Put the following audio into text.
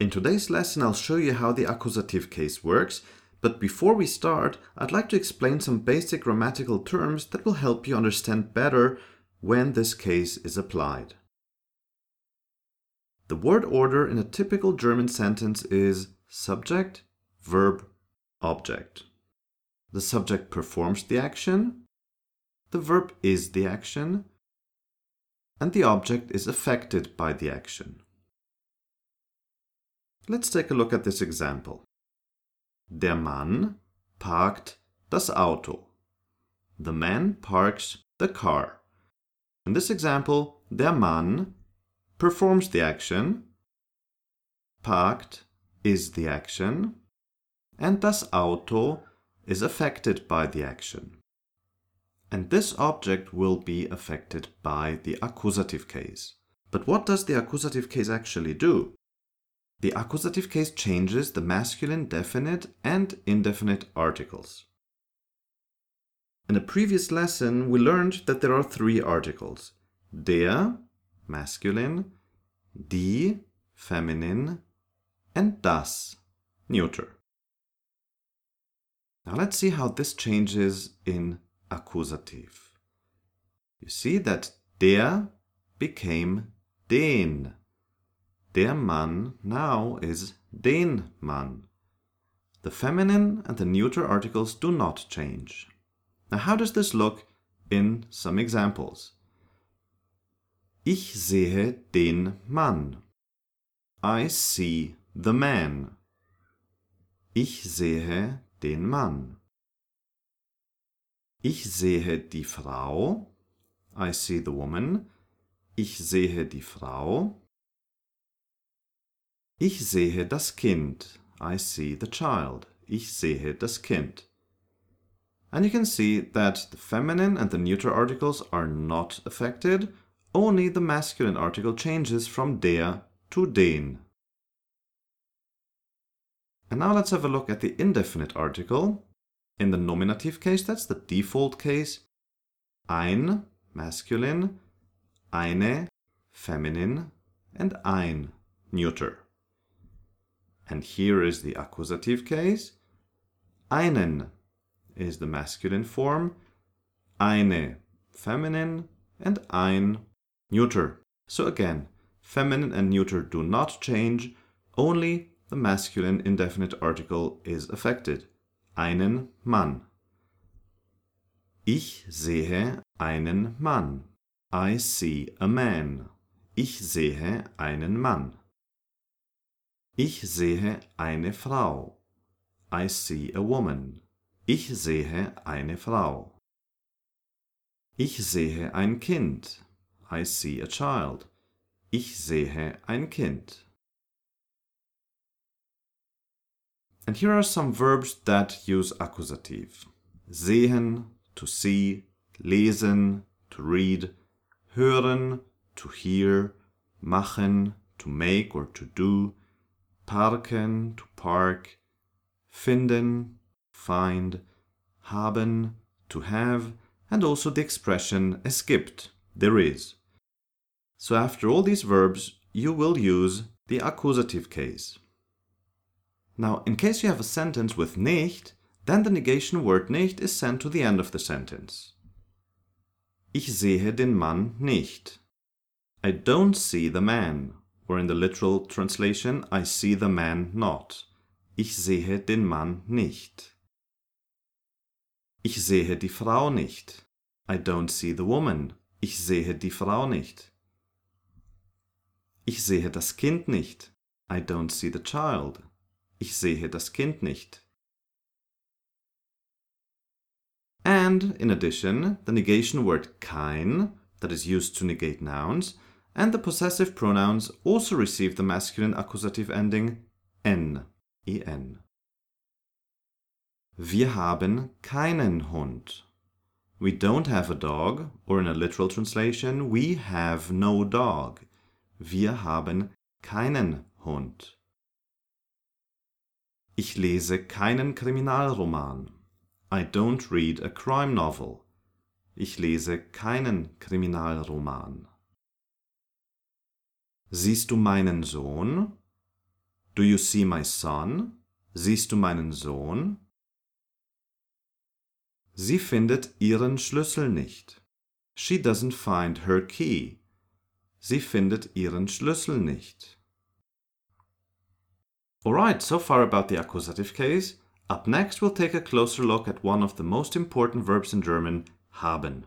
In today's lesson, I'll show you how the accusative case works, but before we start, I'd like to explain some basic grammatical terms that will help you understand better when this case is applied. The word order in a typical German sentence is subject, verb, object. The subject performs the action, the verb is the action, and the object is affected by the action. Let's take a look at this example. Der Mann parkt das Auto. The man parks the car. In this example, der Mann performs the action, parkt is the action, and das Auto is affected by the action. And this object will be affected by the accusative case. But what does the accusative case actually do? The accusative case changes the masculine definite and indefinite articles. In a previous lesson, we learned that there are three articles der, masculine, die, feminine, and das, neuter. Now let's see how this changes in accusative. You see that der became den. Der Mann now is den Mann. The feminine and the neuter articles do not change. Now, how does this look in some examples? Ich sehe den Mann. I see the man. Ich sehe den Mann. Ich sehe die Frau. I see the woman. Ich sehe die Frau. Ich sehe das Kind. I see the child. Ich sehe das Kind. And you can see that the feminine and the neuter articles are not affected, only the masculine article changes from der to den. And now let's have a look at the indefinite article. In the nominative case, that's the default case. Ein, masculine, eine, feminine, and ein, neuter. And here is the accusative case. Einen is the masculine form, eine, feminine, and ein, neuter. So again, feminine and neuter do not change, only the masculine indefinite article is affected. Einen Mann. Ich sehe einen Mann. I see a man. Ich sehe einen Mann. Ich sehe eine Frau. I see a woman. Ich sehe eine Frau. Ich sehe ein Kind. I see a child. Ich sehe ein Kind. And here are some verbs that use accusative. Sehen, to see, lesen, to read, hören, to hear, machen, to make or to do, parken, to park, finden, find, haben, to have, and also the expression es gibt, there is. So after all these verbs, you will use the accusative case. Now, in case you have a sentence with nicht, then the negation word nicht is sent to the end of the sentence. Ich sehe den Mann nicht. I don't see the man. Or in the literal translation, I see the man not. Ich sehe den Mann nicht. Ich sehe die Frau nicht. I don't see the woman. Ich sehe die Frau nicht. Ich sehe das Kind nicht. I don't see the child. Ich sehe das Kind nicht. And, in addition, the negation word kein, that is used to negate nouns, and the possessive pronouns also receive the masculine accusative ending n, en. Wir haben keinen Hund. We don't have a dog, or in a literal translation, we have no dog. Wir haben keinen Hund. Ich lese keinen Kriminalroman. I don't read a crime novel. Ich lese keinen Kriminalroman. Siehst du meinen Sohn? Do you see my son? Siehst du meinen Sohn? Sie findet ihren Schlüssel nicht. She doesn't find her key. Sie findet ihren Schlüssel nicht. Alright, so far about the accusative case. Up next, we'll take a closer look at one of the most important verbs in German, haben.